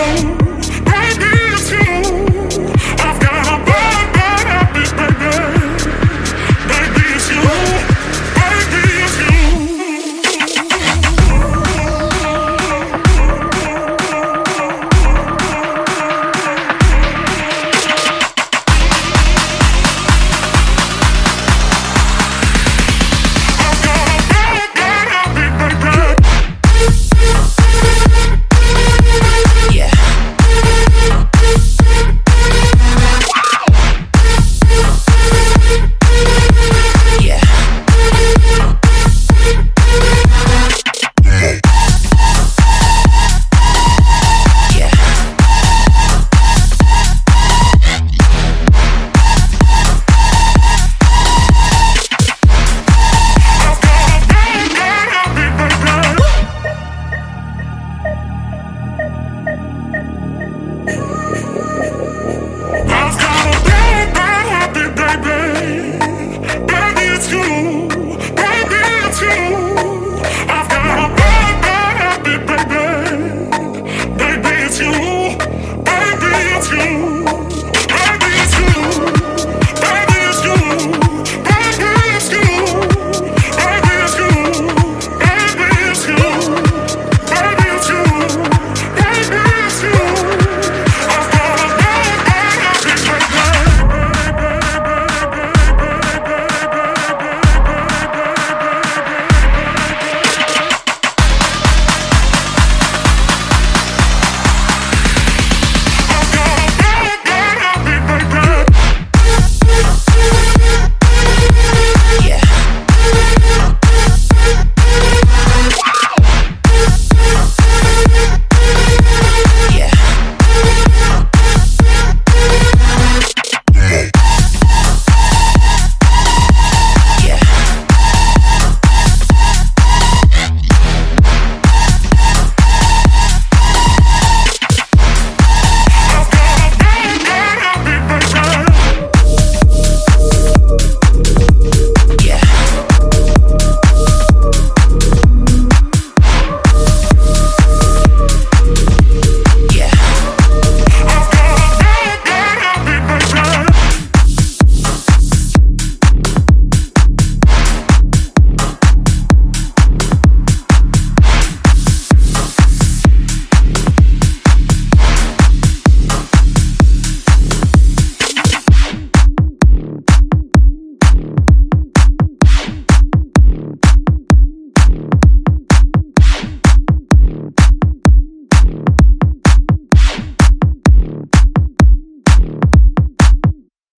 friend. you